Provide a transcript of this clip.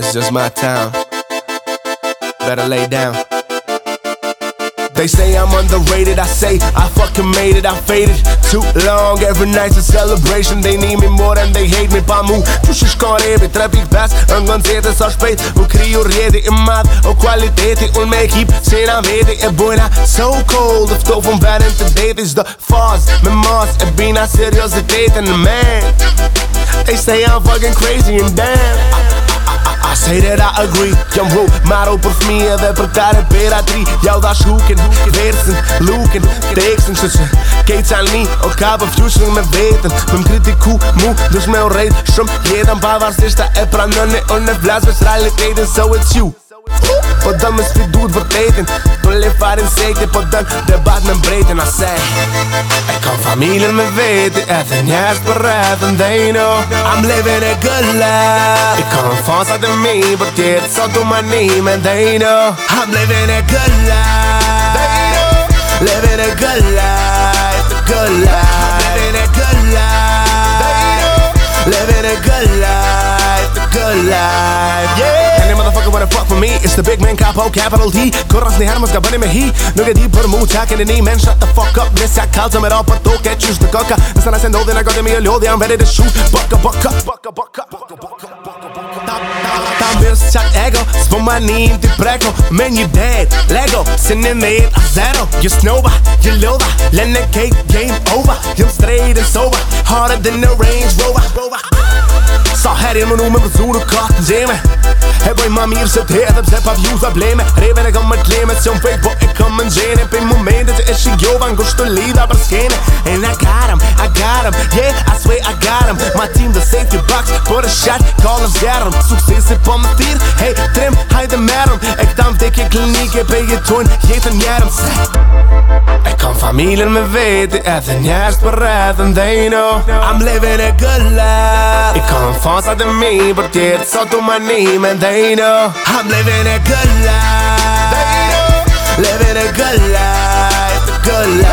It's just my town. Better lay down. They say I'm underrated, I say I fucking made it, I faded too long. Every night's a celebration, they need me more than they hate me. Pa mu qysh shkon repi, trafik fast, në koncerte sa shpejt U kriju rjeti i madh, o kvaliteti, unë me ekip se na veti E bojna so cold, ftofën vetën të deti Qdo fazë me mas, e bina seriositetin, man They say I'm fucking crazy and damn I say that I agree Jam ru, maru për fmi edhe për tare pera tri Ja u dash hukin, versin, lukin, teksin Që që kej qal mi, o ka për fjushin me vetën Me më kritiku mu, dush me u rejt Shumë jetën pavarësisht ta e pranën e unë e vlasve Shrali kejtën, so it's you I eens wie doet wat eten Toen leef but in zeker Podam de baat mijn breedte Als they know I'm living a good life Ik kan van ze de mee Bekeerd zo doe maar niet En they know I'm living a good life They know Living a good life good life I'm living a good life Living a good life good life Yeah for me It's the big man capo oh, capital D Kërras një herë më bëni me hi Nuk e di për mu qa keni një men Shut the fuck up Nesë ja kalë të mera për to ke qysh dhe këka Nësë në se ndodhin e gëtë mi e lodhi Jam vedi të shumë Baka baka Baka baka Baka baka Baka baka Ta ta ta Ta mirës qak ego Së për manin të preko Me you dead Lego Se në mejt a zero You snowba You lova Lene kate game over Jëm straight and sober Harder than a range rover Sa herin më nu me bëzunu ka ma mirë se t'he edhe pse pa vju za bleme Reve në kam më t'leme që më fejt po e kam më nxene Pej momente që e shigjova në gushtu lida për skene And I got em, I got em, yeah, I swear I got em My team the safety box, për e shat, call em zgarrem Suksesi po më thir, hey, trim, hajde merëm E këta më vdekje klinike, Pe jetojnë, jetën njerëm Se E kam familjen me veti, edhe njerës për redhen, they know I'm living a good life I kam fasat e mi për tjetë, sot u manime, they know know I'm living a good life. Living a good life, a good life.